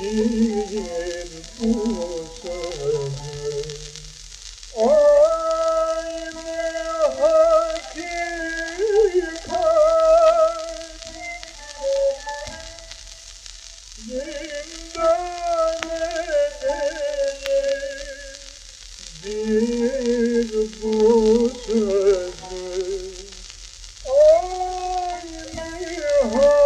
bir bu sözü Aynı hakikat. Zindan edelim bir bu sözü Aynı hakikat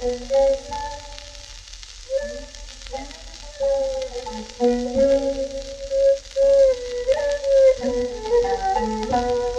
Thank you.